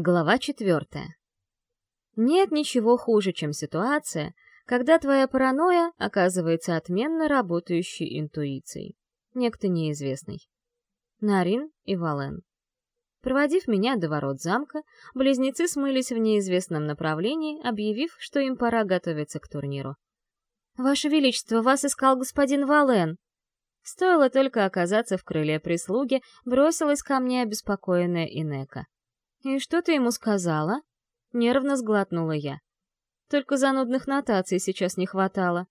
Глава четвертая. Нет ничего хуже, чем ситуация, когда твоя паранойя оказывается отменно работающей интуицией. Некто неизвестный. Нарин и Вален. Проводив меня до ворот замка, близнецы смылись в неизвестном направлении, объявив, что им пора готовиться к турниру. «Ваше Величество, вас искал господин Вален!» Стоило только оказаться в крыле прислуги, бросилась ко мне обеспокоенная Инека. «И что ты ему сказала?» Нервно сглотнула я. Только занудных нотаций сейчас не хватало.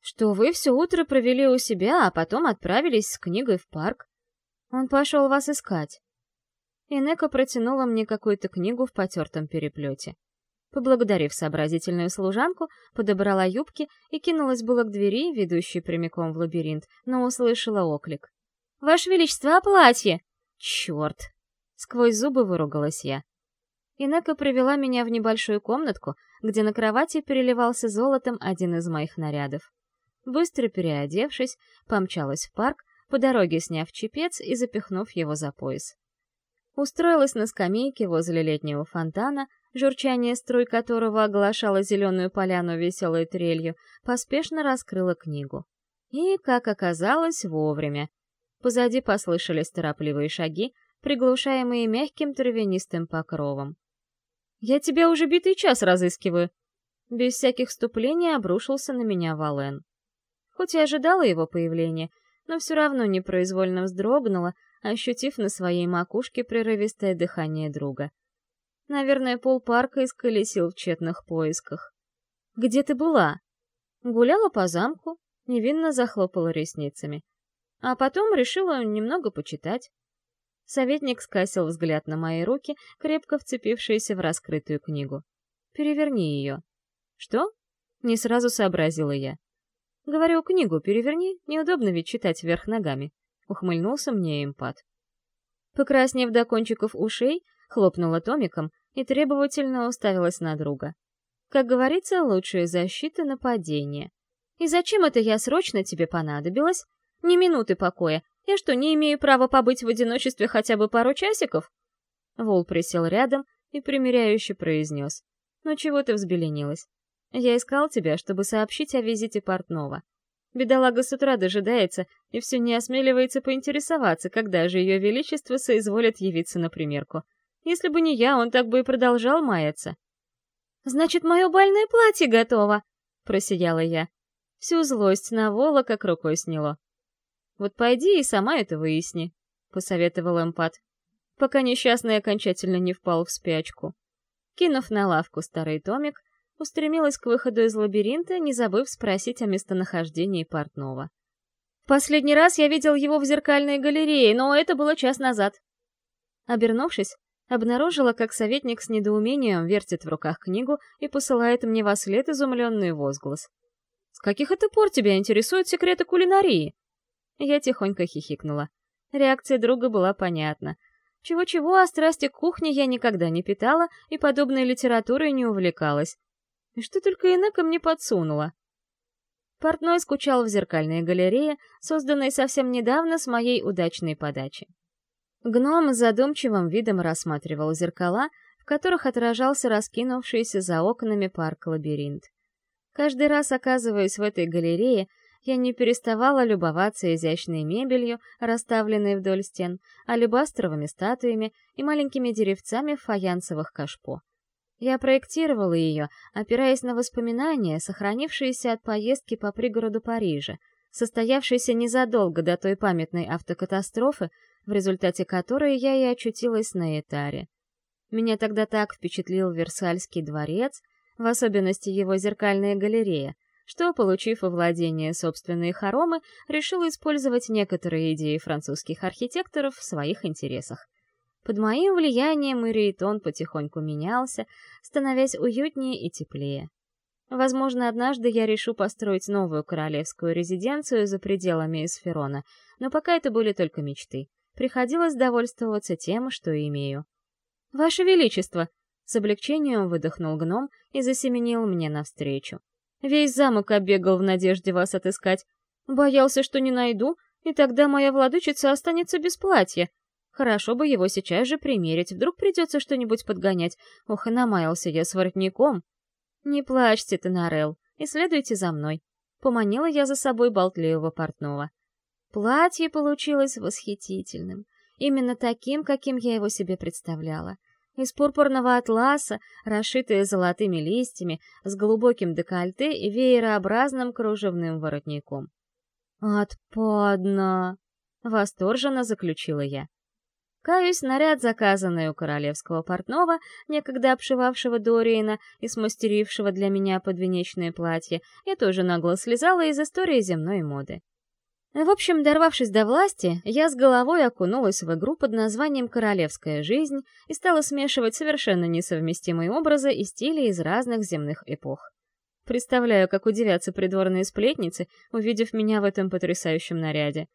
Что вы все утро провели у себя, а потом отправились с книгой в парк. Он пошел вас искать. Инека протянула мне какую-то книгу в потертом переплете. Поблагодарив сообразительную служанку, подобрала юбки и кинулась было к двери, ведущей прямиком в лабиринт, но услышала оклик. «Ваше Величество, а платье?» «Черт!» Сквозь зубы выругалась я. Инека привела меня в небольшую комнатку, где на кровати переливался золотом один из моих нарядов. Быстро переодевшись, помчалась в парк, по дороге сняв чепец и запихнув его за пояс. Устроилась на скамейке возле летнего фонтана, журчание струй которого оглашало зеленую поляну веселой трелью, поспешно раскрыла книгу. И, как оказалось, вовремя. Позади послышались торопливые шаги, приглушаемые мягким травянистым покровом. «Я тебя уже битый час разыскиваю!» Без всяких вступлений обрушился на меня Вален. Хоть и ожидала его появления, но все равно непроизвольно вздрогнула, ощутив на своей макушке прерывистое дыхание друга. Наверное, полпарка исколесил в тщетных поисках. «Где ты была?» Гуляла по замку, невинно захлопала ресницами. А потом решила немного почитать. Советник скосил взгляд на мои руки, крепко вцепившиеся в раскрытую книгу. «Переверни ее». «Что?» — не сразу сообразила я. «Говорю, книгу переверни, неудобно ведь читать вверх ногами», — ухмыльнулся мне импат. Покраснев до кончиков ушей, хлопнула томиком и требовательно уставилась на друга. Как говорится, лучшая защита — нападение. «И зачем это я срочно тебе понадобилась? Ни минуты покоя, я что, не имею права побыть в одиночестве хотя бы пару часиков?» Вол присел рядом и примиряюще произнес. «Ну чего ты взбеленилась? Я искал тебя, чтобы сообщить о визите портного. Бедолага с утра дожидается и все не осмеливается поинтересоваться, когда же ее величество соизволит явиться на примерку. Если бы не я, он так бы и продолжал маяться». «Значит, мое бальное платье готово!» — просияла я. Всю злость на Вола как рукой сняло. Вот пойди и сама это выясни», — посоветовал эмпат, пока несчастный окончательно не впал в спячку. Кинув на лавку старый томик, устремилась к выходу из лабиринта, не забыв спросить о местонахождении портного. «В последний раз я видел его в зеркальной галерее, но это было час назад». Обернувшись, обнаружила, как советник с недоумением вертит в руках книгу и посылает мне во след изумленный возглас. «С каких это пор тебя интересуют секреты кулинарии?» Я тихонько хихикнула. Реакция друга была понятна. Чего-чего, а страсти к кухне я никогда не питала и подобной литературой не увлекалась. И что только Инека мне подсунула. Портной скучал в зеркальной галерее, созданной совсем недавно с моей удачной подачи. Гном с задумчивым видом рассматривал зеркала, в которых отражался раскинувшийся за окнами парк-лабиринт. Каждый раз, оказываясь в этой галерее, я не переставала любоваться изящной мебелью, расставленной вдоль стен, алебастровыми статуями и маленькими деревцами в фаянсовых кашпо. Я проектировала ее, опираясь на воспоминания, сохранившиеся от поездки по пригороду Парижа, состоявшейся незадолго до той памятной автокатастрофы, в результате которой я и очутилась на Этаре. Меня тогда так впечатлил Версальский дворец, в особенности его зеркальная галерея, что, получив во владение собственные хоромы, решил использовать некоторые идеи французских архитекторов в своих интересах. Под моим влиянием Ирейтон потихоньку менялся, становясь уютнее и теплее. Возможно, однажды я решу построить новую королевскую резиденцию за пределами Эсферона, но пока это были только мечты. Приходилось довольствоваться тем, что имею. «Ваше Величество!» — с облегчением выдохнул гном и засеменил мне навстречу. Весь замок оббегал в надежде вас отыскать. Боялся, что не найду, и тогда моя владычица останется без платья. Хорошо бы его сейчас же примерить, вдруг придется что-нибудь подгонять. Ох, и намаялся я с воротником. Не плачьте, Тонарел, и следуйте за мной. Поманила я за собой болтливого портного. Платье получилось восхитительным. Именно таким, каким я его себе представляла. Из пурпурного атласа, расшитое золотыми листьями, с глубоким декольте и веерообразным кружевным воротником. «Отпадно!» — восторженно заключила я. Каюсь, наряд, заказанный у королевского портного, некогда обшивавшего Дориена и смастерившего для меня подвенечное платье, я тоже нагло слезала из истории земной моды. В общем, дорвавшись до власти, я с головой окунулась в игру под названием «Королевская жизнь» и стала смешивать совершенно несовместимые образы и стили из разных земных эпох. Представляю, как удивятся придворные сплетницы, увидев меня в этом потрясающем наряде.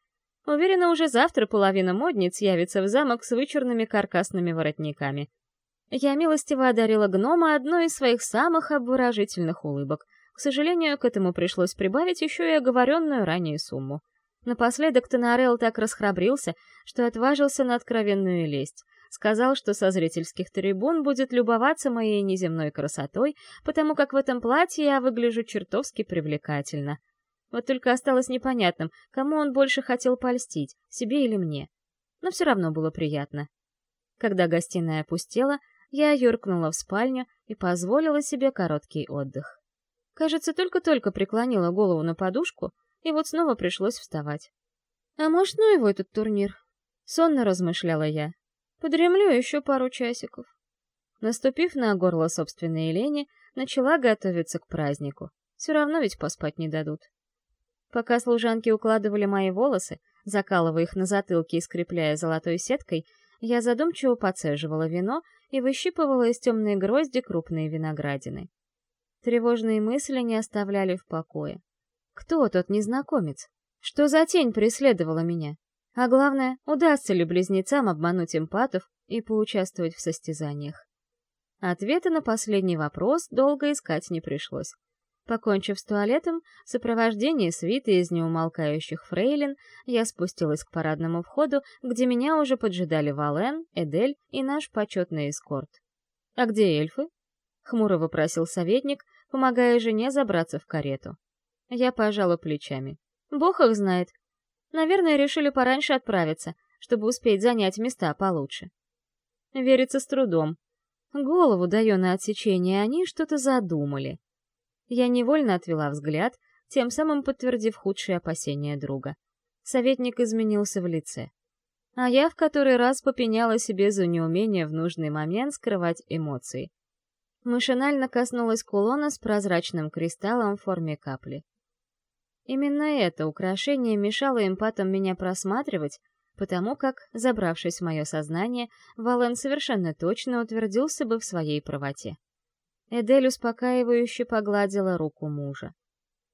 Уверена, уже завтра половина модниц явится в замок с вычурными каркасными воротниками. Я милостиво одарила гнома одной из своих самых обворожительных улыбок. К сожалению, к этому пришлось прибавить еще и оговоренную ранее сумму. Напоследок Тонарел так расхрабрился, что отважился на откровенную лесть. Сказал, что со зрительских трибун будет любоваться моей неземной красотой, потому как в этом платье я выгляжу чертовски привлекательно. Вот только осталось непонятным, кому он больше хотел польстить, себе или мне. Но все равно было приятно. Когда гостиная опустела, я юркнула в спальню и позволила себе короткий отдых. Кажется, только-только преклонила голову на подушку, и вот снова пришлось вставать. «А может, ну его этот турнир?» — сонно размышляла я. «Подремлю еще пару часиков». Наступив на горло собственной лени, начала готовиться к празднику. Все равно ведь поспать не дадут. Пока служанки укладывали мои волосы, закалывая их на затылке и скрепляя золотой сеткой, я задумчиво подцеживала вино и выщипывала из темной грозди крупные виноградины. Тревожные мысли не оставляли в покое. Кто тот незнакомец? Что за тень преследовала меня? А главное, удастся ли близнецам обмануть эмпатов и поучаствовать в состязаниях? Ответа на последний вопрос долго искать не пришлось. Покончив с туалетом, в сопровождении свиты из неумолкающих фрейлин, я спустилась к парадному входу, где меня уже поджидали Вален, Эдель и наш почетный эскорт. «А где эльфы?» — хмуро вопросил советник, помогая жене забраться в карету. Я пожала плечами. «Бог их знает. Наверное, решили пораньше отправиться, чтобы успеть занять места получше». Верится с трудом. Голову даю на отсечение, они что-то задумали. Я невольно отвела взгляд, тем самым подтвердив худшие опасения друга. Советник изменился в лице. А я в который раз попеняла себе за неумение в нужный момент скрывать эмоции. Машинально коснулась кулона с прозрачным кристаллом в форме капли. Именно это украшение мешало эмпатам меня просматривать, потому как, забравшись в мое сознание, Вален совершенно точно утвердился бы в своей правоте. Эдель успокаивающе погладила руку мужа.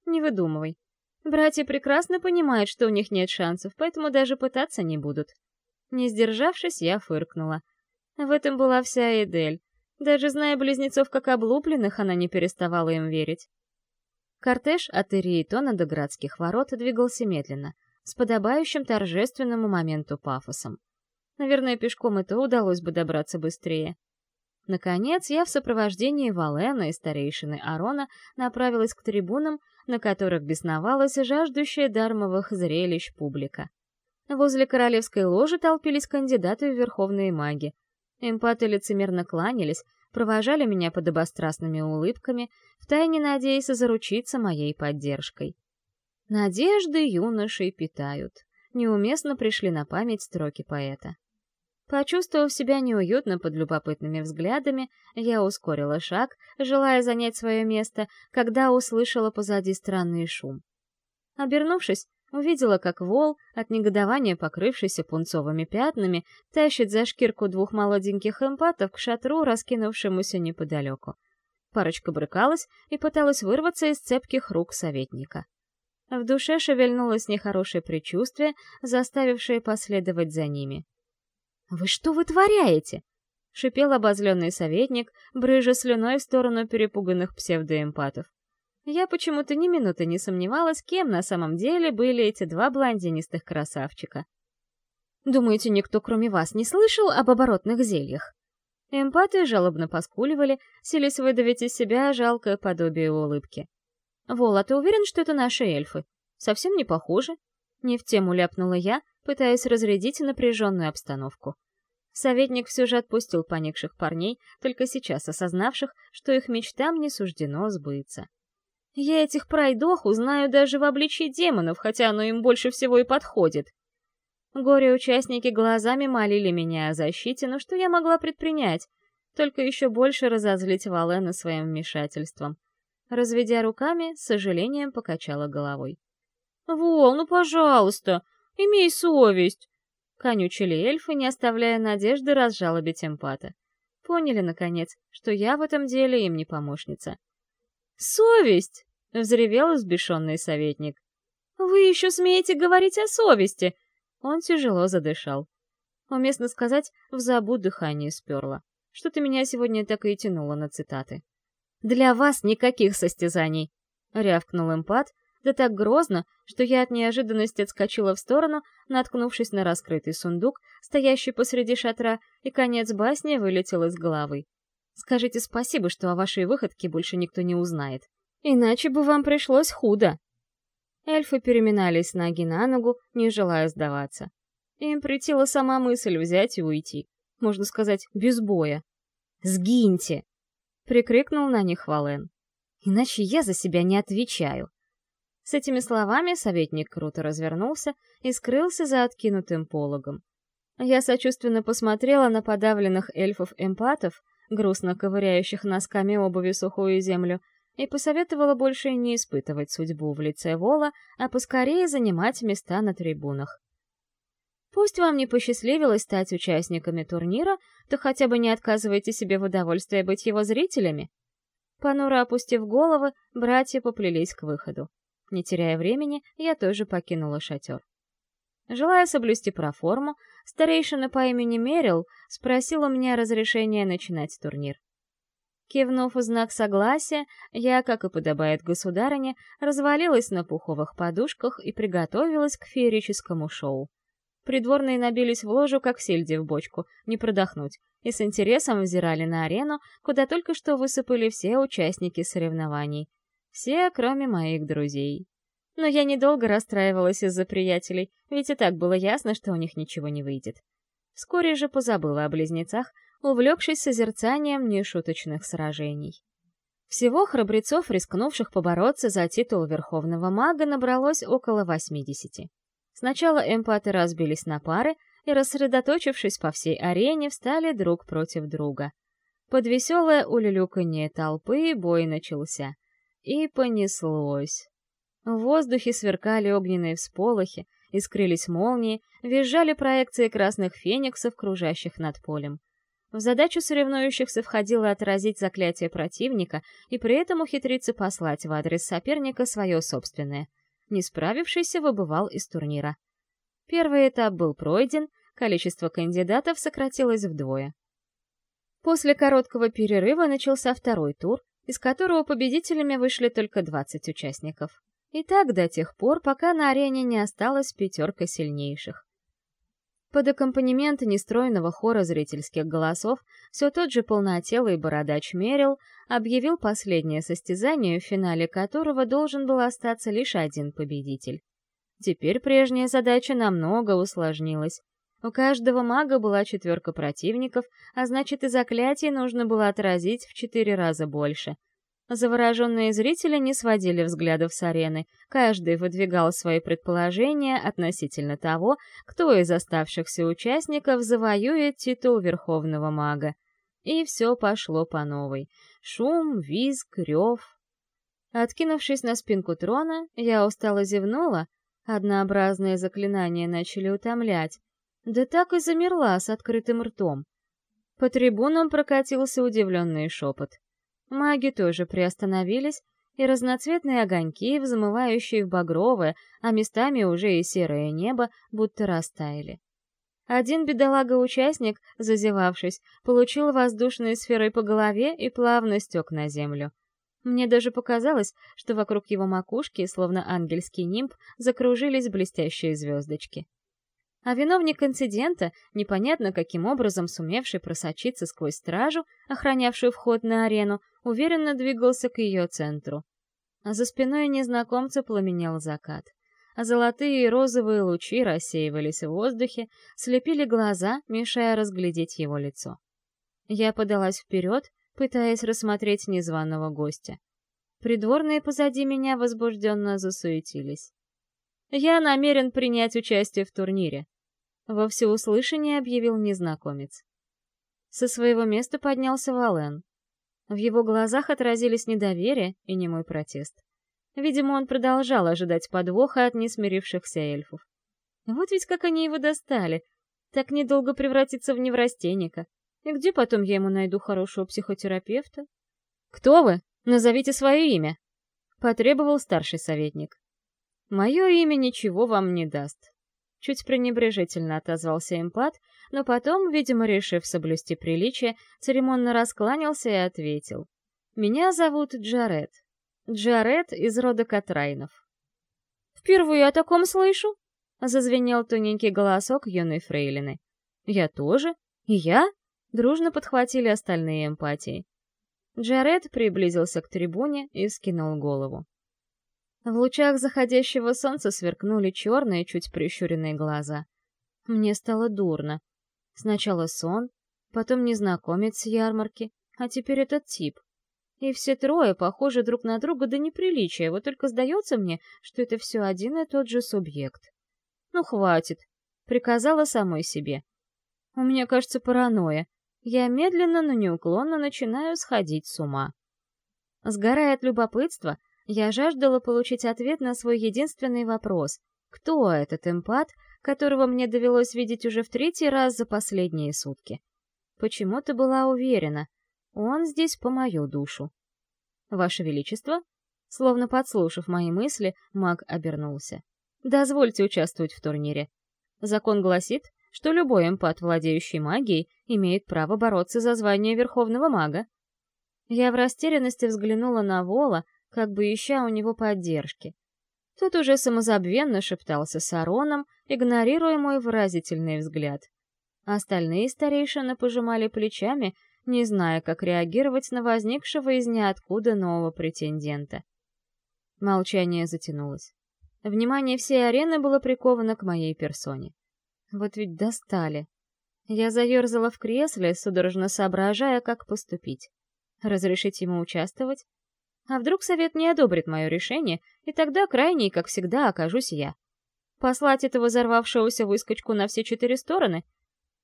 «Не выдумывай. Братья прекрасно понимают, что у них нет шансов, поэтому даже пытаться не будут». Не сдержавшись, я фыркнула. В этом была вся Эдель. Даже зная близнецов как облупленных, она не переставала им верить. Кортеж от Ириетона до городских ворот двигался медленно, с подобающим торжественному моменту пафосом. Наверное, пешком это удалось бы добраться быстрее. Наконец, я в сопровождении Валена и старейшины Арона направилась к трибунам, на которых бесновалась жаждущая дармовых зрелищ публика. Возле королевской ложи толпились кандидаты в верховные маги. Эмпаты лицемерно кланялись, провожали меня подобострастными улыбками, втайне надеясь заручиться моей поддержкой. Надежды юношей питают. Неуместно пришли на память строки поэта. Почувствовав себя неуютно под любопытными взглядами, я ускорила шаг, желая занять свое место, когда услышала позади странный шум. Обернувшись, увидела, как вол, от негодования покрывшийся пунцовыми пятнами, тащит за шкирку двух молоденьких эмпатов к шатру, раскинувшемуся неподалеку. Парочка брыкалась и пыталась вырваться из цепких рук советника. В душе шевельнулось нехорошее предчувствие, заставившее последовать за ними. «Вы что вытворяете?» — шипел обозленный советник, брыжа слюной в сторону перепуганных псевдоэмпатов. Я почему-то ни минуты не сомневалась, кем на самом деле были эти два блондинистых красавчика. Думаете, никто кроме вас не слышал об оборотных зельях? Эмпаты жалобно поскуливали, селись выдавить из себя жалкое подобие улыбки. «Вол, а ты уверен, что это наши эльфы? Совсем не похожи?» Не в тему ляпнула я, пытаясь разрядить напряженную обстановку. Советник все же отпустил поникших парней, только сейчас осознавших, что их мечтам не суждено сбыться. Я этих пройдох узнаю даже в обличии демонов, хотя оно им больше всего и подходит. Горе-участники глазами молили меня о защите, но что я могла предпринять? Только еще больше разозлить Валена своим вмешательством. Разведя руками, с сожалением покачала головой. «Вол, ну пожалуйста, имей совесть!» Конючили эльфы, не оставляя надежды разжалобить эмпата. Поняли, наконец, что я в этом деле им не помощница. «Совесть!» — взревел взбешенный советник. «Вы еще смеете говорить о совести? Он тяжело задышал. Уместно сказать, в забу дыхание сперло. Что-то меня сегодня так и тянуло на цитаты. «Для вас никаких состязаний!» — рявкнул эмпат, да так грозно, что я от неожиданности отскочила в сторону, наткнувшись на раскрытый сундук, стоящий посреди шатра, и конец басни вылетел из головы. «Скажите спасибо, что о вашей выходке больше никто не узнает. Иначе бы вам пришлось худо!» Эльфы переминались ноги на ногу, не желая сдаваться. Им притила сама мысль взять и уйти. Можно сказать, без боя. «Сгиньте!» — прикрикнул на них Вален. «Иначе я за себя не отвечаю». С этими словами советник круто развернулся и скрылся за откинутым пологом. Я сочувственно посмотрела на подавленных эльфов-эмпатов, грустно ковыряющих носками обуви сухую землю, и посоветовала больше не испытывать судьбу в лице Вола, а поскорее занимать места на трибунах. Пусть вам не посчастливилось стать участниками турнира, то хотя бы не отказывайте себе в удовольствии быть его зрителями. Понуро опустив головы, братья поплелись к выходу. Не теряя времени, я тоже покинула шатер. Желая соблюсти проформу, старейшина по имени Мерил спросил у меня разрешения начинать турнир. Кивнув в знак согласия, я, как и подобает государыне, развалилась на пуховых подушках и приготовилась к феерическому шоу. Придворные набились в ложу, как сельди в бочку, не продохнуть, и с интересом взирали на арену, куда только что высыпали все участники соревнований. Все, кроме моих друзей. Но я недолго расстраивалась из-за приятелей, ведь и так было ясно, что у них ничего не выйдет. Вскоре же позабыла о близнецах, увлекшись созерцанием нешуточных сражений. Всего храбрецов, рискнувших побороться за титул Верховного Мага, набралось около 80. Сначала эмпаты разбились на пары и, рассредоточившись по всей арене, встали друг против друга. Под веселое улюлюканье толпы бой начался. И понеслось. В воздухе сверкали огненные всполохи, искрились молнии, визжали проекции красных фениксов, кружащих над полем. В задачу соревнующихся входило отразить заклятие противника и при этом ухитриться послать в адрес соперника свое собственное. Не справившийся выбывал из турнира. Первый этап был пройден, количество кандидатов сократилось вдвое. После короткого перерыва начался второй тур, из которого победителями вышли только 20 участников. И так до тех пор, пока на арене не осталась пятерка сильнейших. Под аккомпанемент нестройного хора зрительских голосов все тот же полнотелый бородач Мерил объявил последнее состязание, в финале которого должен был остаться лишь один победитель. Теперь прежняя задача намного усложнилась. У каждого мага была четверка противников, а значит и заклятий нужно было отразить в четыре раза больше — Завороженные зрители не сводили взглядов с арены, каждый выдвигал свои предположения относительно того, кто из оставшихся участников завоюет титул Верховного Мага. И все пошло по новой. Шум, визг, рев. Откинувшись на спинку трона, я устало зевнула, однообразные заклинания начали утомлять, да так и замерла с открытым ртом. По трибунам прокатился удивленный шепот — Маги тоже приостановились, и разноцветные огоньки, взмывающие в багровое, а местами уже и серое небо, будто растаяли. Один бедолага-участник, зазевавшись, получил воздушной сферой по голове и плавно стек на землю. Мне даже показалось, что вокруг его макушки, словно ангельский нимб, закружились блестящие звездочки. А виновник инцидента, непонятно каким образом сумевший просочиться сквозь стражу, охранявшую вход на арену, уверенно двигался к ее центру. А за спиной незнакомца пламенел закат. А золотые и розовые лучи рассеивались в воздухе, слепили глаза, мешая разглядеть его лицо. Я подалась вперед, пытаясь рассмотреть незваного гостя. Придворные позади меня возбужденно засуетились. «Я намерен принять участие в турнире», — во всеуслышание объявил незнакомец. Со своего места поднялся Вален. В его глазах отразились недоверие и немой протест. Видимо, он продолжал ожидать подвоха от несмирившихся эльфов. Вот ведь как они его достали. Так недолго превратиться в неврастенника. И где потом я ему найду хорошего психотерапевта? «Кто вы? Назовите свое имя!» — потребовал старший советник. «Мое имя ничего вам не даст». Чуть пренебрежительно отозвался имплат, но потом, видимо, решив соблюсти приличие, церемонно раскланялся и ответил. «Меня зовут Джаред. Джаред из рода Катрайнов». «Впервые о таком слышу!» — зазвенел тоненький голосок юной фрейлины. «Я тоже? И я?» Дружно подхватили остальные эмпатии. Джаред приблизился к трибуне и скинул голову. В лучах заходящего солнца сверкнули черные, чуть прищуренные глаза. Мне стало дурно. Сначала сон, потом незнакомец с ярмарки, а теперь этот тип. И все трое похожи друг на друга до неприличия, вот только сдается мне, что это все один и тот же субъект. Ну, хватит, приказала самой себе. У меня, кажется, паранойя я медленно, но неуклонно начинаю сходить с ума. Сгорая от любопытства, я жаждала получить ответ на свой единственный вопрос. Кто этот эмпат, которого мне довелось видеть уже в третий раз за последние сутки? Почему-то была уверена, он здесь по мою душу. Ваше Величество? Словно подслушав мои мысли, маг обернулся. Дозвольте участвовать в турнире. Закон гласит, что любой эмпат, владеющий магией, имеет право бороться за звание Верховного Мага. Я в растерянности взглянула на Вола, как бы ища у него поддержки. Тот уже самозабвенно шептался с Ароном, игнорируя мой выразительный взгляд. Остальные старейшины пожимали плечами, не зная, как реагировать на возникшего из ниоткуда нового претендента. Молчание затянулось. Внимание всей арены было приковано к моей персоне. Вот ведь достали. Я заерзала в кресле, судорожно соображая, как поступить. Разрешить ему участвовать? А вдруг совет не одобрит мое решение, и тогда крайней, как всегда, окажусь я. Послать этого взорвавшегося выскочку на все четыре стороны?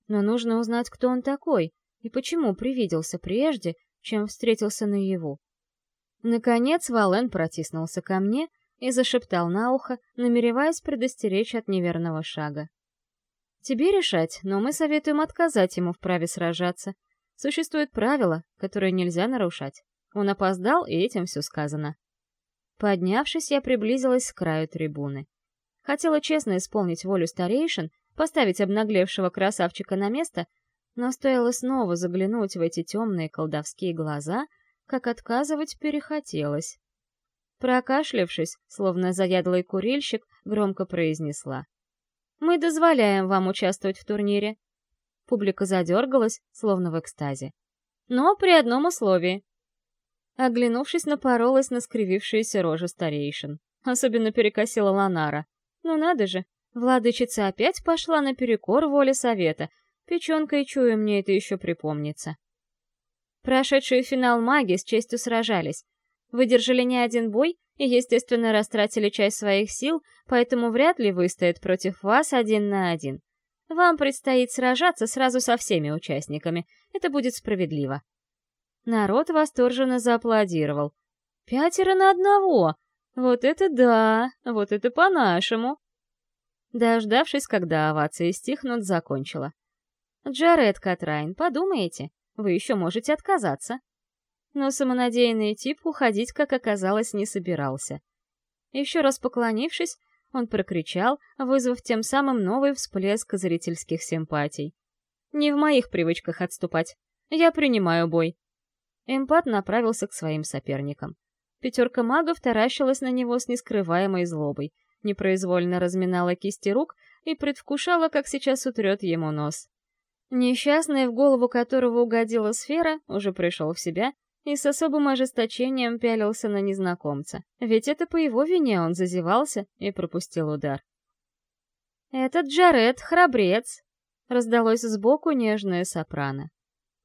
Но нужно узнать, кто он такой, и почему привиделся прежде, чем встретился наяву. Наконец Вален протиснулся ко мне и зашептал на ухо, намереваясь предостеречь от неверного шага. Тебе решать, но мы советуем отказать ему в праве сражаться. Существует правило, которое нельзя нарушать. Он опоздал, и этим все сказано. Поднявшись, я приблизилась к краю трибуны. Хотела честно исполнить волю старейшин, поставить обнаглевшего красавчика на место, но стоило снова заглянуть в эти темные колдовские глаза, как отказывать перехотелось. Прокашлявшись, словно заядлый курильщик, громко произнесла. Мы дозволяем вам участвовать в турнире. Публика задергалась, словно в экстазе. Но при одном условии. Оглянувшись, напоролась на скривившиеся рожи старейшин. Особенно перекосила Ланара. Ну надо же, владычица опять пошла наперекор воле совета. Печенкой чую, мне это еще припомнится. Прошедшие финал маги с честью сражались. Выдержали не один бой и, естественно, растратили часть своих сил, поэтому вряд ли выстоят против вас один на один. Вам предстоит сражаться сразу со всеми участниками. Это будет справедливо. Народ восторженно зааплодировал. Пятеро на одного! Вот это да! Вот это по-нашему! Дождавшись, когда овации стихнут, закончила. Джаред Катрайн, подумайте, вы еще можете отказаться но самонадеянный тип уходить, как оказалось, не собирался. Еще раз поклонившись, он прокричал, вызвав тем самым новый всплеск зрительских симпатий. «Не в моих привычках отступать. Я принимаю бой». Эмпат направился к своим соперникам. Пятерка магов таращилась на него с нескрываемой злобой, непроизвольно разминала кисти рук, и предвкушала, как сейчас утрет ему нос. Несчастный, в голову которого угодила сфера, уже пришел в себя и с особым ожесточением пялился на незнакомца, ведь это по его вине он зазевался и пропустил удар. «Этот Джаред — храбрец!» — раздалось сбоку нежное сопрано.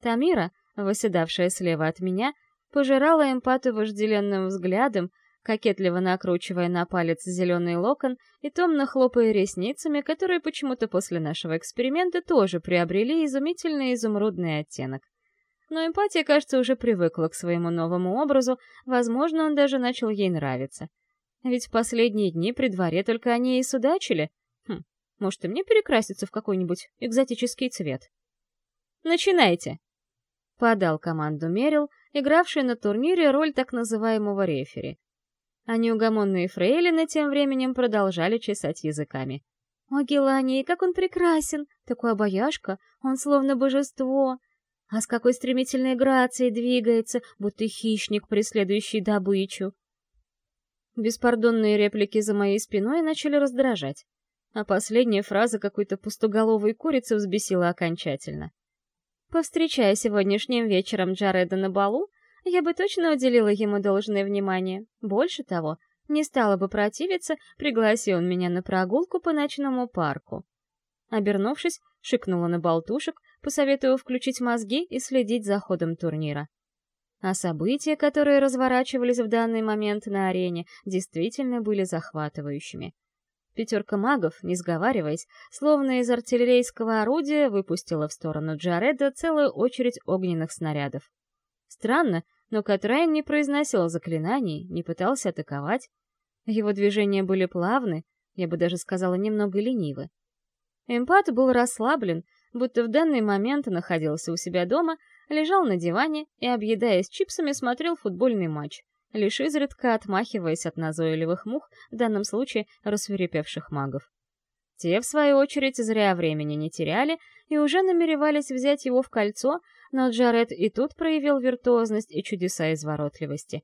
Тамира, выседавшая слева от меня, пожирала эмпата вожделенным взглядом, кокетливо накручивая на палец зеленый локон и томно хлопая ресницами, которые почему-то после нашего эксперимента тоже приобрели изумительный изумрудный оттенок. Но эмпатия, кажется, уже привыкла к своему новому образу, возможно, он даже начал ей нравиться. Ведь в последние дни при дворе только они и судачили. Хм, может, и мне перекраситься в какой-нибудь экзотический цвет? «Начинайте!» — подал команду Мерил, игравший на турнире роль так называемого рефери. А неугомонные фрейлины тем временем продолжали чесать языками. «О, Геланий, как он прекрасен! Такой обаяшка! Он словно божество! А с какой стремительной грацией двигается, будто хищник, преследующий добычу!» Беспардонные реплики за моей спиной начали раздражать, а последняя фраза какой-то пустоголовой курицы взбесила окончательно. Повстречая сегодняшним вечером Джареда на балу, я бы точно уделила ему должное внимание. Больше того, не стала бы противиться, пригласил он меня на прогулку по ночному парку. Обернувшись, шикнула на болтушек, посоветовав включить мозги и следить за ходом турнира. А события, которые разворачивались в данный момент на арене, действительно были захватывающими. Пятерка магов, не сговариваясь, словно из артиллерийского орудия, выпустила в сторону Джареда целую очередь огненных снарядов. Странно, но Катрайн не произносил заклинаний, не пытался атаковать. Его движения были плавны, я бы даже сказала, немного ленивы. Эмпат был расслаблен, будто в данный момент находился у себя дома, лежал на диване и, объедаясь чипсами, смотрел футбольный матч, лишь изредка отмахиваясь от назойливых мух, в данном случае рассверепевших магов. Те, в свою очередь, зря времени не теряли и уже намеревались взять его в кольцо, но Джаред и тут проявил виртуозность и чудеса изворотливости.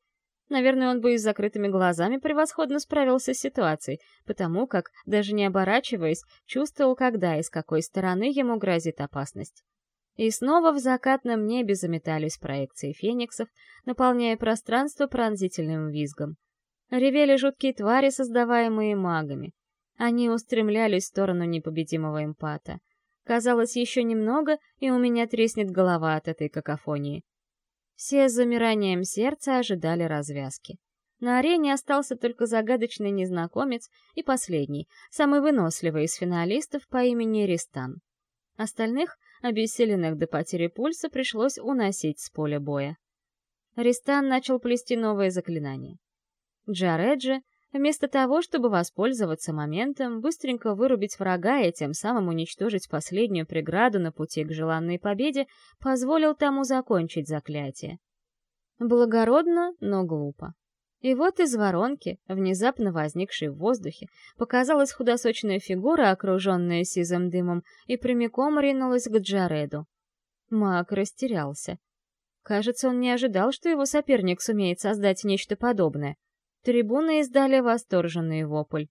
Наверное, он бы и с закрытыми глазами превосходно справился с ситуацией, потому как, даже не оборачиваясь, чувствовал, когда и с какой стороны ему грозит опасность. И снова в закатном небе заметались проекции фениксов, наполняя пространство пронзительным визгом. Ревели жуткие твари, создаваемые магами. Они устремлялись в сторону непобедимого эмпата. Казалось, еще немного, и у меня треснет голова от этой какофонии. Все с замиранием сердца ожидали развязки. На арене остался только загадочный незнакомец и последний, самый выносливый из финалистов по имени Ристан. Остальных, обессиленных до потери пульса, пришлось уносить с поля боя. Ристан начал плести новое заклинание. Джареджи, Вместо того, чтобы воспользоваться моментом, быстренько вырубить врага и тем самым уничтожить последнюю преграду на пути к желанной победе, позволил тому закончить заклятие. Благородно, но глупо. И вот из воронки, внезапно возникшей в воздухе, показалась худосочная фигура, окруженная сизым дымом, и прямиком ринулась к Джареду. Маг растерялся. Кажется, он не ожидал, что его соперник сумеет создать нечто подобное — Трибуны издали восторженный вопль.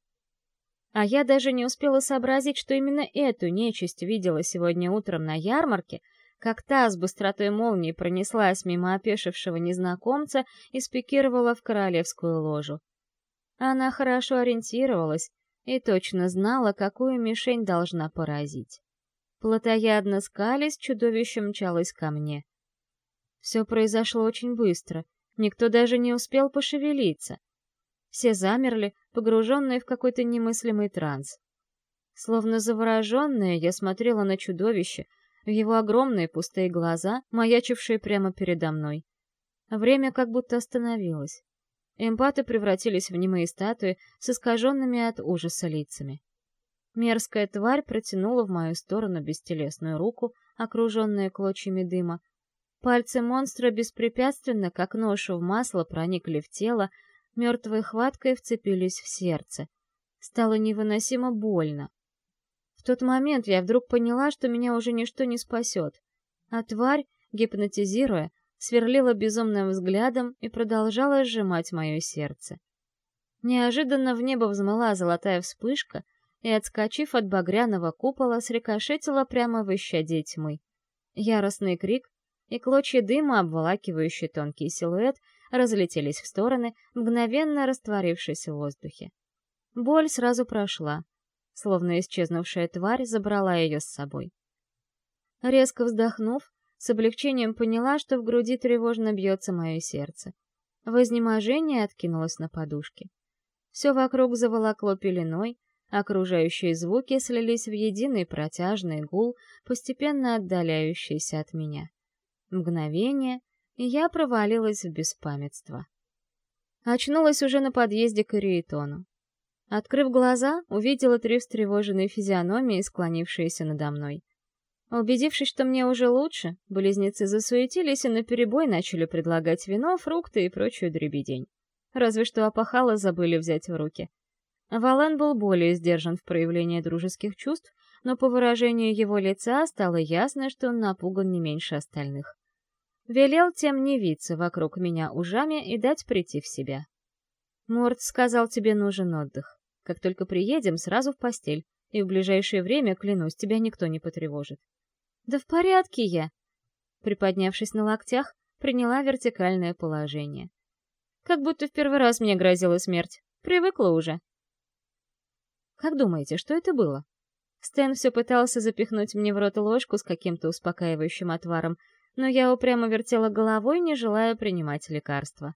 А я даже не успела сообразить, что именно эту нечисть видела сегодня утром на ярмарке, как та с быстротой молнии пронеслась мимо опешившего незнакомца и спикировала в королевскую ложу. Она хорошо ориентировалась и точно знала, какую мишень должна поразить. Плотоядно скались, чудовище мчалось ко мне. Все произошло очень быстро, никто даже не успел пошевелиться — все замерли, погруженные в какой-то немыслимый транс. Словно завороженная, я смотрела на чудовище, в его огромные пустые глаза, маячившие прямо передо мной. Время как будто остановилось. Эмпаты превратились в немые статуи с искаженными от ужаса лицами. Мерзкая тварь протянула в мою сторону бестелесную руку, окруженную клочьями дыма. Пальцы монстра беспрепятственно, как нож в масло, проникли в тело, мертвой хваткой вцепились в сердце. Стало невыносимо больно. В тот момент я вдруг поняла, что меня уже ничто не спасет. А тварь, гипнотизируя, сверлила безумным взглядом и продолжала сжимать мое сердце. Неожиданно в небо взмыла золотая вспышка, и, отскочив от багряного купола, срикошетила прямо в исчадие тьмы. Яростный крик и клочья дыма, обволакивающие тонкий силуэт, разлетелись в стороны, мгновенно растворившись в воздухе. Боль сразу прошла, словно исчезнувшая тварь забрала ее с собой. Резко вздохнув, с облегчением поняла, что в груди тревожно бьется мое сердце. В изнеможении откинулась на подушке. Все вокруг заволокло пеленой, окружающие звуки слились в единый протяжный гул, постепенно отдаляющийся от меня. Мгновение, и я провалилась в беспамятство. Очнулась уже на подъезде к Ириетону. Открыв глаза, увидела три встревоженные физиономии, склонившиеся надо мной. Убедившись, что мне уже лучше, близнецы засуетились и наперебой начали предлагать вино, фрукты и прочую дребедень. Разве что опахало забыли взять в руки. Вален был более сдержан в проявлении дружеских чувств, но по выражению его лица стало ясно, что он напуган не меньше остальных. Велел тем не виться вокруг меня ужами и дать прийти в себя. Морд сказал, тебе нужен отдых. Как только приедем, сразу в постель, и в ближайшее время, клянусь, тебя никто не потревожит. Да в порядке я. Приподнявшись на локтях, приняла вертикальное положение. Как будто в первый раз мне грозила смерть. Привыкла уже. Как думаете, что это было? Стэн все пытался запихнуть мне в рот ложку с каким-то успокаивающим отваром, но я упрямо вертела головой, не желая принимать лекарства.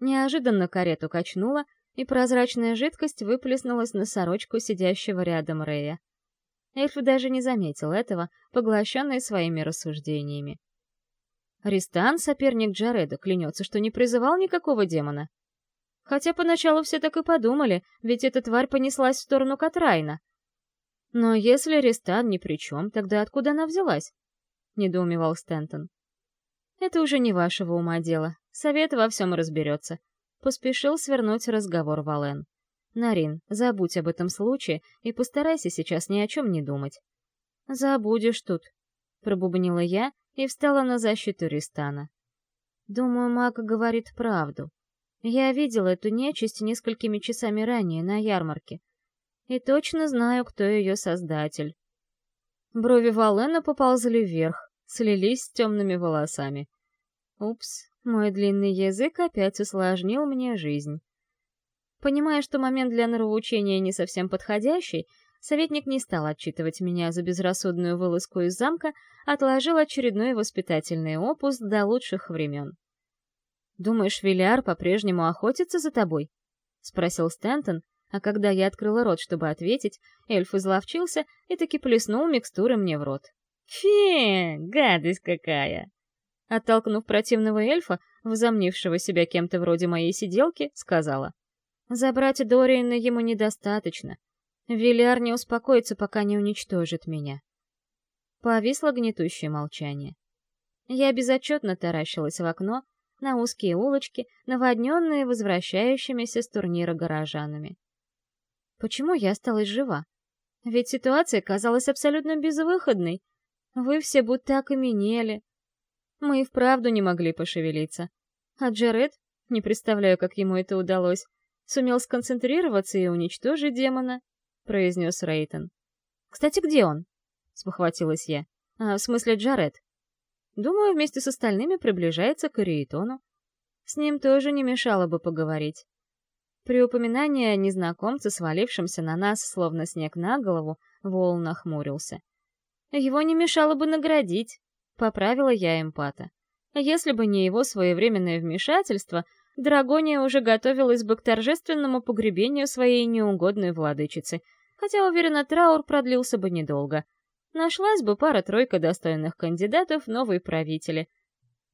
Неожиданно карету качнула, и прозрачная жидкость выплеснулась на сорочку сидящего рядом Рея. Эльф даже не заметил этого, поглощенный своими рассуждениями. Ристан, соперник Джареда, клянется, что не призывал никакого демона. Хотя поначалу все так и подумали, ведь эта тварь понеслась в сторону Катрайна. Но если Ристан ни при чем, тогда откуда она взялась? Недоумевал Стентон. Это уже не вашего ума дело. Совет во всем разберется. Поспешил свернуть разговор Вален. Нарин, забудь об этом случае и постарайся сейчас ни о чем не думать. Забудешь тут, пробубнила я и встала на защиту Ристана. Думаю, маг говорит правду. Я видела эту нечисть несколькими часами ранее на ярмарке. И точно знаю, кто ее создатель. Брови Валена поползли вверх, слились с темными волосами. Упс, мой длинный язык опять усложнил мне жизнь. Понимая, что момент для нравоучения не совсем подходящий, советник не стал отчитывать меня за безрассудную вылазку из замка, отложил очередной воспитательный опус до лучших времен. «Думаешь, Виляр по-прежнему охотится за тобой?» — спросил Стэнтон, а когда я открыла рот, чтобы ответить, эльф изловчился и таки плеснул микстуры мне в рот. «Фе, гадость какая!» Оттолкнув противного эльфа, возомнившего себя кем-то вроде моей сиделки, сказала. «Забрать Дориана ему недостаточно. Виляр не успокоится, пока не уничтожит меня». Повисло гнетущее молчание. Я безотчетно таращилась в окно, на узкие улочки, наводненные возвращающимися с турнира горожанами. Почему я осталась жива? Ведь ситуация казалась абсолютно безвыходной. Вы все будто окаменели, мы и вправду не могли пошевелиться. А Джаред, не представляю, как ему это удалось, сумел сконцентрироваться и уничтожить демона, произнес Рейтон. Кстати, где он? спохватилась я. А, в смысле Джаред. Думаю, вместе с остальными приближается к Ириетону. С ним тоже не мешало бы поговорить. При упоминании о незнакомце, свалившемся на нас, словно снег на голову, Вол нахмурился. Его не мешало бы наградить, Поправила я эмпата. Если бы не его своевременное вмешательство, Драгония уже готовилась бы к торжественному погребению своей неугодной владычицы, хотя, уверена, траур продлился бы недолго. Нашлась бы пара-тройка достойных кандидатов в новые правители.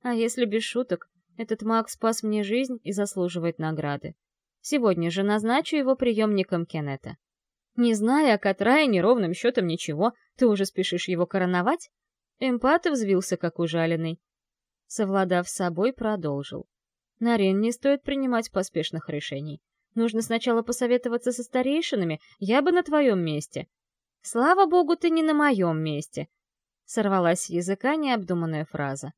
А если без шуток, этот маг спас мне жизнь и заслуживает награды. Сегодня же назначу его приемником Кеннета. Не зная о Катрае ровным счетом ничего, ты уже спешишь его короновать? Эмпат взвился, как ужаленный. Совладав с собой, продолжил. Нарин, не стоит принимать поспешных решений. Нужно сначала посоветоваться со старейшинами, я бы на твоем месте. Слава богу, ты не на моем месте. Сорвалась с языка необдуманная фраза.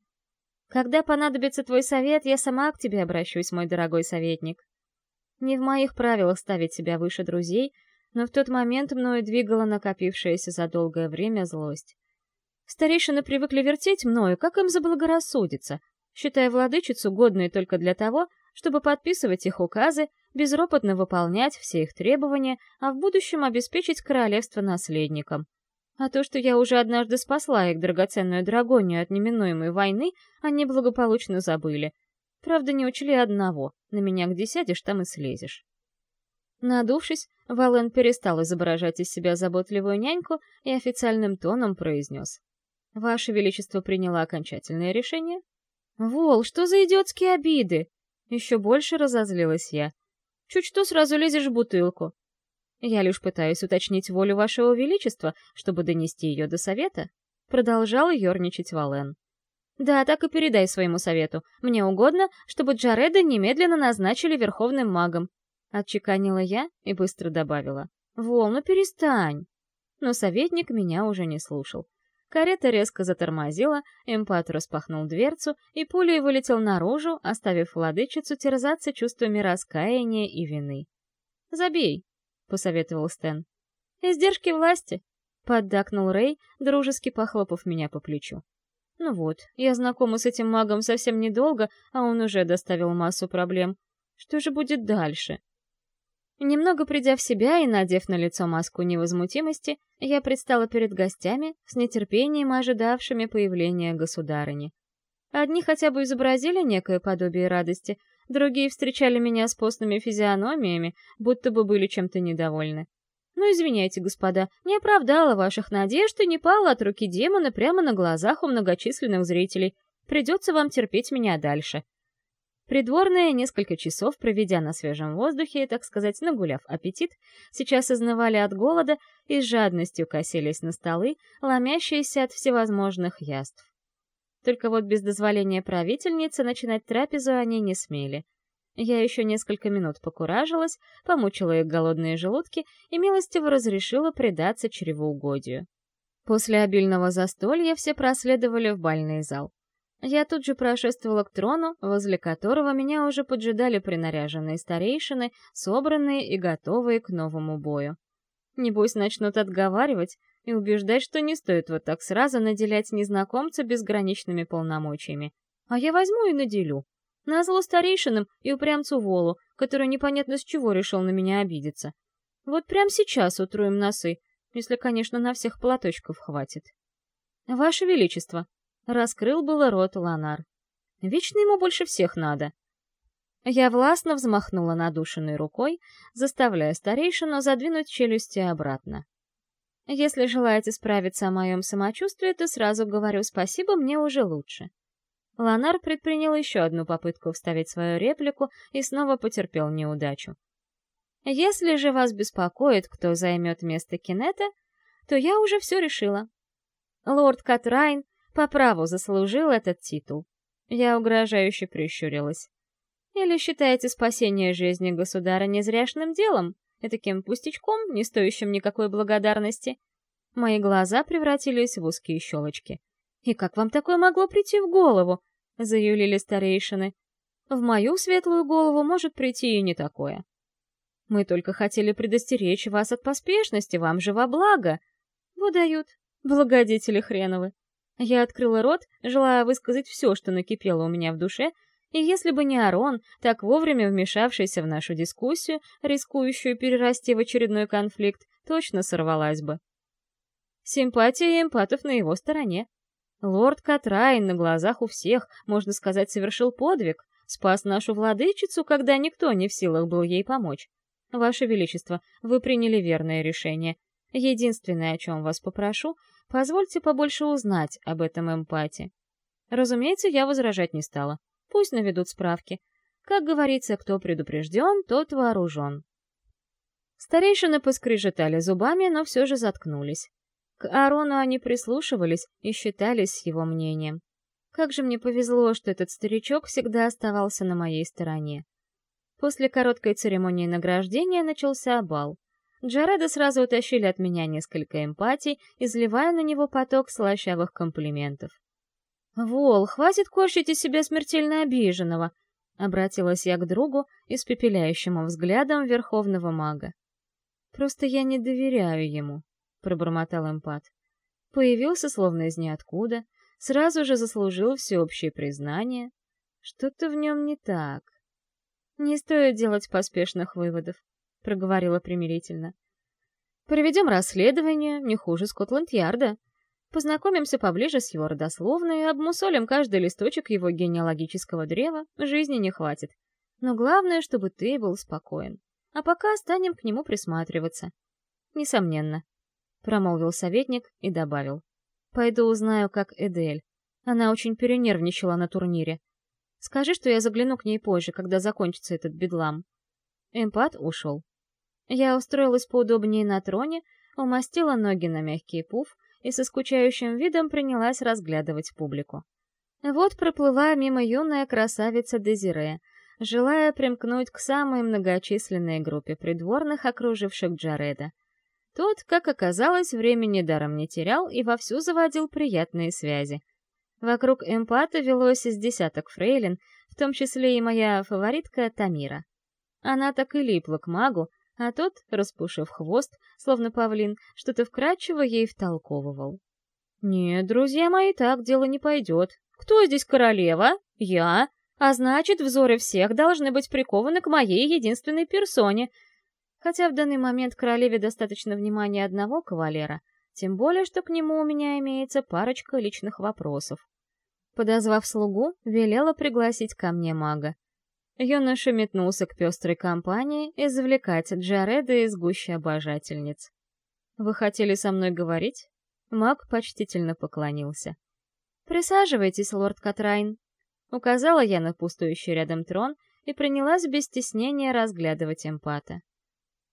Когда понадобится твой совет, я сама к тебе обращусь, мой дорогой советник. Не в моих правилах ставить себя выше друзей, Но в тот момент мною двигала накопившаяся за долгое время злость. Старейшины привыкли вертеть мною, как им заблагорассудится, считая владычицу годной только для того, чтобы подписывать их указы, безропотно выполнять все их требования, а в будущем обеспечить королевство наследником. А то, что я уже однажды спасла их драгоценную драгонию от неминуемой войны, они благополучно забыли. Правда, не учли одного — на меня где сядешь, там и слезешь. Надувшись, Вален перестал изображать из себя заботливую няньку и официальным тоном произнес. «Ваше Величество приняло окончательное решение?» «Вол, что за идиотские обиды?» Еще больше разозлилась я. «Чуть что сразу лезешь в бутылку. Я лишь пытаюсь уточнить волю вашего величества, чтобы донести ее до совета. Продолжал ерничать Вален. Да, так и передай своему совету. Мне угодно, чтобы Джареда немедленно назначили верховным магом. Отчеканила я и быстро добавила. Вол, ну перестань. Но советник меня уже не слушал. Карета резко затормозила, эмпат распахнул дверцу, и пулей вылетел наружу, оставив владычицу терзаться чувствами раскаяния и вины. «Забей», посоветовал Стэн. «Издержки власти», — поддакнул Рэй, дружески похлопав меня по плечу. «Ну вот, я знакома с этим магом совсем недолго, а он уже доставил массу проблем. Что же будет дальше?» Немного придя в себя и надев на лицо маску невозмутимости, я предстала перед гостями, с нетерпением ожидавшими появления государыни. Одни хотя бы изобразили некое подобие радости, Другие встречали меня с постными физиономиями, будто бы были чем-то недовольны. Ну, извиняйте, господа, не оправдала ваших надежд и не пала от руки демона прямо на глазах у многочисленных зрителей. Придется вам терпеть меня дальше. Придворные, несколько часов проведя на свежем воздухе так сказать, нагуляв аппетит, сейчас изнывали от голода и с жадностью косились на столы, ломящиеся от всевозможных яств. Только вот без дозволения правительницы начинать трапезу они не смели. Я еще несколько минут покуражилась, помучила их голодные желудки и милостиво разрешила предаться чревоугодию. После обильного застолья все проследовали в бальный зал. Я тут же прошествовала к трону, возле которого меня уже поджидали принаряженные старейшины, собранные и готовые к новому бою. Небось, начнут отговаривать, и убеждать, что не стоит вот так сразу наделять незнакомца безграничными полномочиями. А я возьму и наделю. Назло старейшинам и упрямцу Волу, который непонятно с чего решил на меня обидеться. Вот прямо сейчас утруем носы, если, конечно, на всех платочков хватит. Ваше Величество, раскрыл было рот Ланар. Вечно ему больше всех надо. Я властно взмахнула надушенной рукой, заставляя старейшину задвинуть челюсти обратно. Если желаете справиться о моем самочувствии, то сразу говорю спасибо, мне уже лучше. Ланар предпринял еще одну попытку вставить свою реплику и снова потерпел неудачу. Если же вас беспокоит, кто займет место Кинета, то я уже все решила. Лорд Катрайн по праву заслужил этот титул. Я угрожающе прищурилась. Или считаете спасение жизни государа незряшным делом? таким пустячком, не стоящим никакой благодарности. Мои глаза превратились в узкие щелочки. «И как вам такое могло прийти в голову?» — заюлили старейшины. «В мою светлую голову может прийти и не такое. Мы только хотели предостеречь вас от поспешности, вам же во благо. Выдают, благодетели хреновы». Я открыла рот, желая высказать все, что накипело у меня в душе, и если бы не Арон, так вовремя вмешавшийся в нашу дискуссию, рискующую перерасти в очередной конфликт, точно сорвалась бы. Симпатия эмпатов на его стороне. Лорд Катрайн на глазах у всех, можно сказать, совершил подвиг, спас нашу владычицу, когда никто не в силах был ей помочь. Ваше Величество, вы приняли верное решение. Единственное, о чем вас попрошу, позвольте побольше узнать об этом эмпате. Разумеется, я возражать не стала. Пусть наведут справки. Как говорится, кто предупрежден, тот вооружен. Старейшины поскрежетали зубами, но все же заткнулись. К Арону они прислушивались и считались его мнением. Как же мне повезло, что этот старичок всегда оставался на моей стороне. После короткой церемонии награждения начался бал. Джареда сразу утащили от меня несколько эмпатий, изливая на него поток слащавых комплиментов. «Вол, хватит корчить из себя смертельно обиженного!» — обратилась я к другу, испепеляющему взглядом верховного мага. Просто я не доверяю ему, пробормотал эмпат. Появился словно из ниоткуда, сразу же заслужил всеобщее признание. Что-то в нем не так. Не стоит делать поспешных выводов, проговорила примирительно. Проведем расследование, не хуже Скотланд-Ярда. Познакомимся поближе с его родословной, обмусолим каждый листочек его генеалогического древа, жизни не хватит. Но главное, чтобы ты был спокоен. А пока станем к нему присматриваться. Несомненно. Промолвил советник и добавил. Пойду узнаю, как Эдель. Она очень перенервничала на турнире. Скажи, что я загляну к ней позже, когда закончится этот бедлам. Эмпат ушел. Я устроилась поудобнее на троне, умастила ноги на мягкий пуф и со скучающим видом принялась разглядывать публику. Вот проплыла мимо юная красавица Дезире, желая примкнуть к самой многочисленной группе придворных, окруживших Джареда. Тот, как оказалось, времени даром не терял и вовсю заводил приятные связи. Вокруг эмпата велось из десяток фрейлин, в том числе и моя фаворитка Тамира. Она так и липла к магу, а тот, распушив хвост, словно павлин, что-то вкрадчиво ей втолковывал. «Нет, друзья мои, так дело не пойдет. Кто здесь королева? Я. А значит, взоры всех должны быть прикованы к моей единственной персоне. Хотя в данный момент королеве достаточно внимания одного кавалера, тем более, что к нему у меня имеется парочка личных вопросов. Подозвав слугу, велела пригласить ко мне мага. Юноша метнулся к пестрой компании извлекать Джареда из гущи обожательниц. «Вы хотели со мной говорить?» Маг почтительно поклонился. «Присаживайтесь, лорд Катрайн», — указала я на пустующий рядом трон и принялась без стеснения разглядывать эмпата.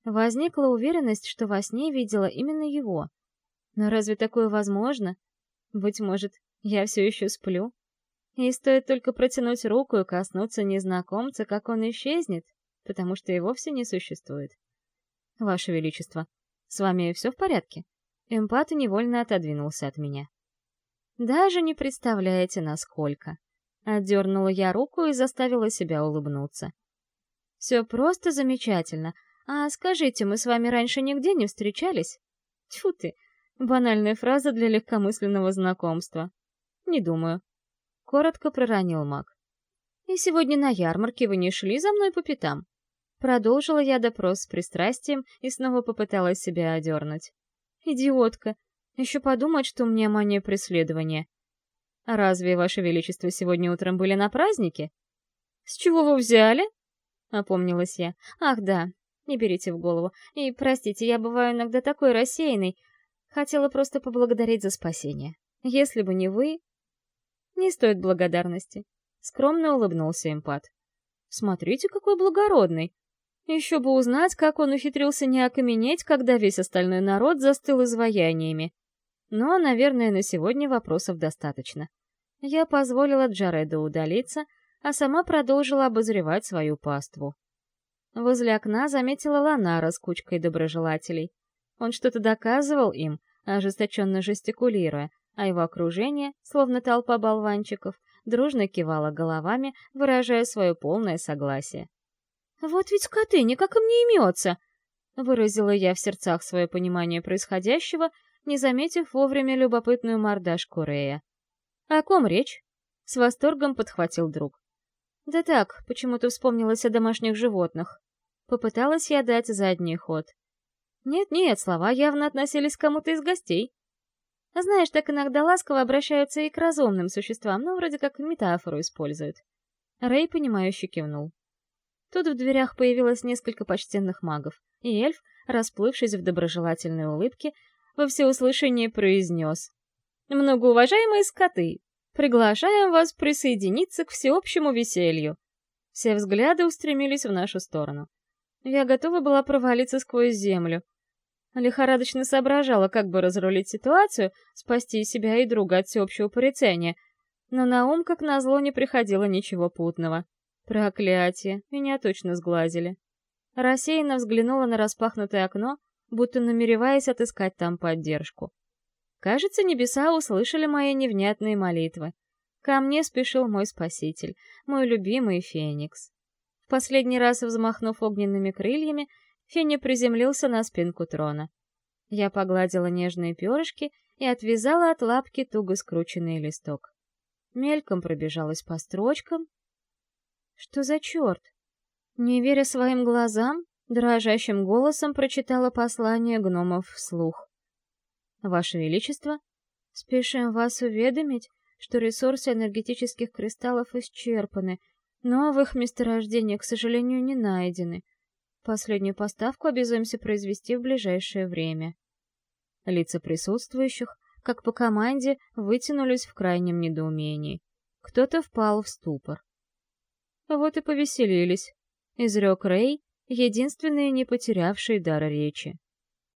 Возникла уверенность, что во сне видела именно его. Но разве такое возможно? Быть может, я все еще сплю? И стоит только протянуть руку и коснуться незнакомца, как он исчезнет, потому что и вовсе не существует. Ваше Величество, с вами все в порядке? Эмпат невольно отодвинулся от меня. Даже не представляете, насколько. Отдернула я руку и заставила себя улыбнуться. Все просто замечательно. А скажите, мы с вами раньше нигде не встречались? Тьфу ты, банальная фраза для легкомысленного знакомства. Не думаю коротко проронил маг. «И сегодня на ярмарке вы не шли за мной по пятам?» Продолжила я допрос с пристрастием и снова попыталась себя одернуть. «Идиотка! Еще подумать, что у меня мания преследования. А разве, Ваше Величество, сегодня утром были на празднике?» «С чего вы взяли?» — опомнилась я. «Ах, да, не берите в голову. И, простите, я бываю иногда такой рассеянный. Хотела просто поблагодарить за спасение. Если бы не вы, не стоит благодарности. Скромно улыбнулся импат. Смотрите, какой благородный. Еще бы узнать, как он ухитрился не окаменеть, когда весь остальной народ застыл изваяниями. Но, наверное, на сегодня вопросов достаточно. Я позволила Джареду удалиться, а сама продолжила обозревать свою паству. Возле окна заметила Ланара с кучкой доброжелателей. Он что-то доказывал им, ожесточенно жестикулируя, а его окружение, словно толпа болванчиков, дружно кивало головами, выражая свое полное согласие. «Вот ведь скоты, никак им не имется!» Выразила я в сердцах свое понимание происходящего, не заметив вовремя любопытную мордашку Рея. «О ком речь?» — с восторгом подхватил друг. «Да так, почему-то вспомнилось о домашних животных». Попыталась я дать задний ход. Нет-нет, слова явно относились к кому-то из гостей. Знаешь, так иногда ласково обращаются и к разумным существам, но вроде как метафору используют. Рэй, понимающе кивнул. Тут в дверях появилось несколько почтенных магов, и эльф, расплывшись в доброжелательной улыбке, во всеуслышание произнес. «Многоуважаемые скоты, приглашаем вас присоединиться к всеобщему веселью». Все взгляды устремились в нашу сторону. Я готова была провалиться сквозь землю, Лихорадочно соображала, как бы разрулить ситуацию, спасти себя и друга от всеобщего порицания, но на ум, как назло, не приходило ничего путного. Проклятие, меня точно сглазили. Рассеянно взглянула на распахнутое окно, будто намереваясь отыскать там поддержку. Кажется, небеса услышали мои невнятные молитвы. Ко мне спешил мой спаситель, мой любимый Феникс. В последний раз взмахнув огненными крыльями, Финни приземлился на спинку трона. Я погладила нежные перышки и отвязала от лапки туго скрученный листок. Мельком пробежалась по строчкам. Что за черт? Не веря своим глазам, дрожащим голосом прочитала послание гномов вслух. «Ваше Величество, спешим вас уведомить, что ресурсы энергетических кристаллов исчерпаны, но в их месторождениях, к сожалению, не найдены. Последнюю поставку обязуемся произвести в ближайшее время. Лица присутствующих, как по команде, вытянулись в крайнем недоумении. Кто-то впал в ступор. Вот и повеселились, изрек Рэй, единственный не потерявший дара речи.